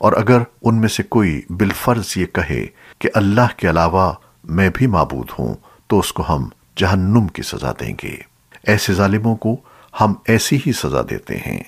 اور اگر ان میں سے کوئی بالفرض یہ کہے کہ اللہ کے علاوہ میں بھی معبود ہوں، تو اس کو ہم جہنم کی سزا دیں گے۔ ایسے ظالموں کو ہم ایسی ہی سزا دیتے ہیں۔